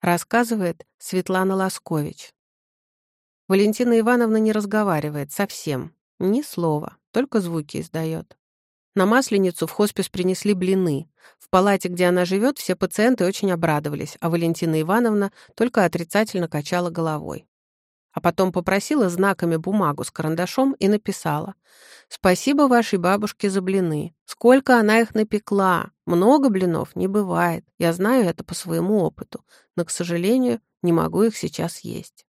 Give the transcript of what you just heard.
Рассказывает Светлана Лоскович. Валентина Ивановна не разговаривает совсем. Ни слова, только звуки издает. На Масленицу в хоспис принесли блины. В палате, где она живет, все пациенты очень обрадовались, а Валентина Ивановна только отрицательно качала головой. А потом попросила знаками бумагу с карандашом и написала «Спасибо вашей бабушке за блины. Сколько она их напекла. Много блинов не бывает. Я знаю это по своему опыту, но, к сожалению, не могу их сейчас есть».